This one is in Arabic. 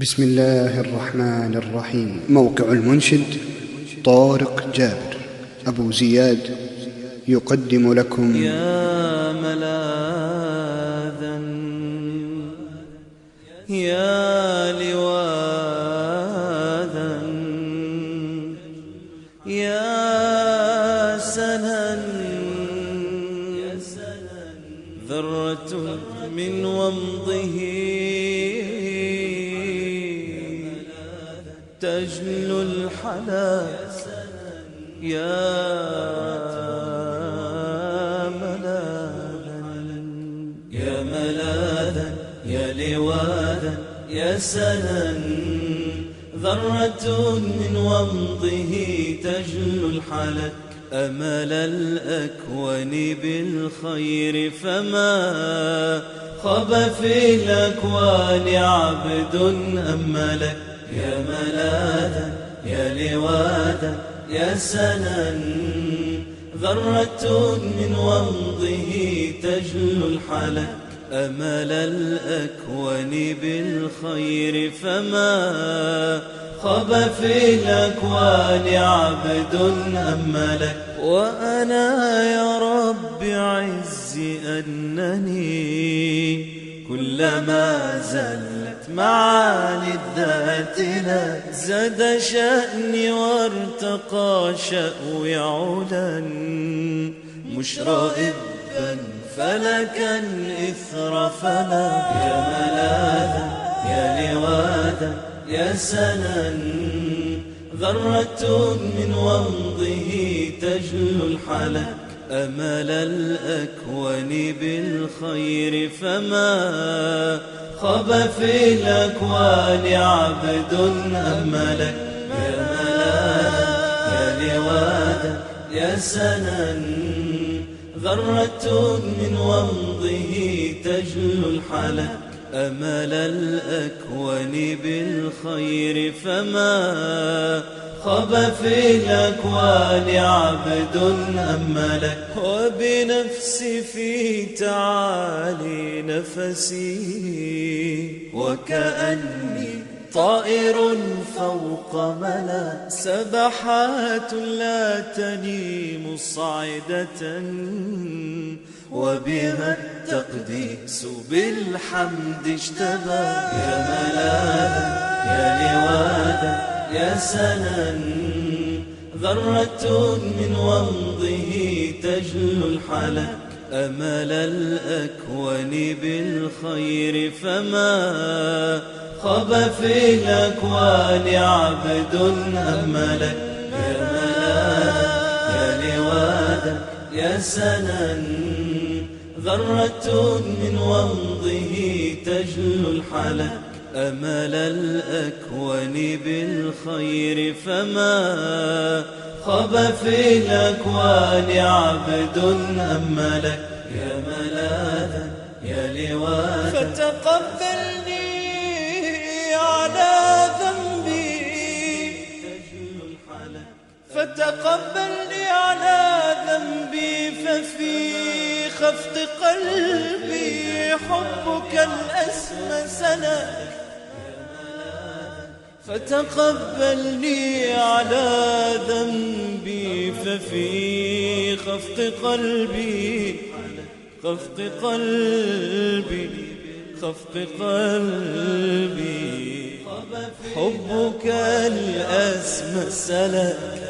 بسم الله الرحمن الرحيم. موقع المنشد طارق جابر. أبو زياد يقدم لكم. يا ملاذا يا لواذا يا سنا ذرة من ومضه. تجل الحلا يا ملاذا يا ملاذا يا لواذا يا سنا ذرة من ومضه تجل الحلك أمل الأكوان بالخير فما خاب في الأكوان عبد أملك يا ملاذا يا لواذا يا سنا ذرة من ومضه تجل الحلك أمل الأكوان بالخير فما خاب في الأكوان عبد أملك وأنا يا رب عزي أنني كلما زلت معاني الذات لا زاد شأني وارتقى شأوي علا. مشرئبا فلك الإثر فلا. يا ملاذا يا لواذا يا سنا. ذرة من ومضه تجل الحلك أمل الأكوان بالخير فما خاب في الأكوان عبد أملك يا ملاذا يا لواذا يا سنا ذرة من ومضه تجل الحلك أمل الأكوان بالخير فما خاب في الأكوان عبد أملك وبنفسي في تعالي نفسي وكأني طائر فوق ملا سبحات لا تنيم صعدة وبها التقديس بالحمد اشتبى يا ملاذا يا لواذا يا سنا ذرة من ومضه تجل الحلك أمل الأكوان بالخير فما خاب في الأكوان. عبد أملك. يا ملاذا يا لواذا يا سنا ذرة من ومضه تجل الحلك أمل الأكوان بالخير فما خاب في الأكوان عبد أملك يا ملاذا يا لواذا. فتقبلني على ذنبي. فتقبلني على ذنبي خفت قلبي حبك الأسمى سنك فتقبلني على ذنبي ففي خفت قلبي خفت قلبي خفت قلبي. حبك الأسمى سلك.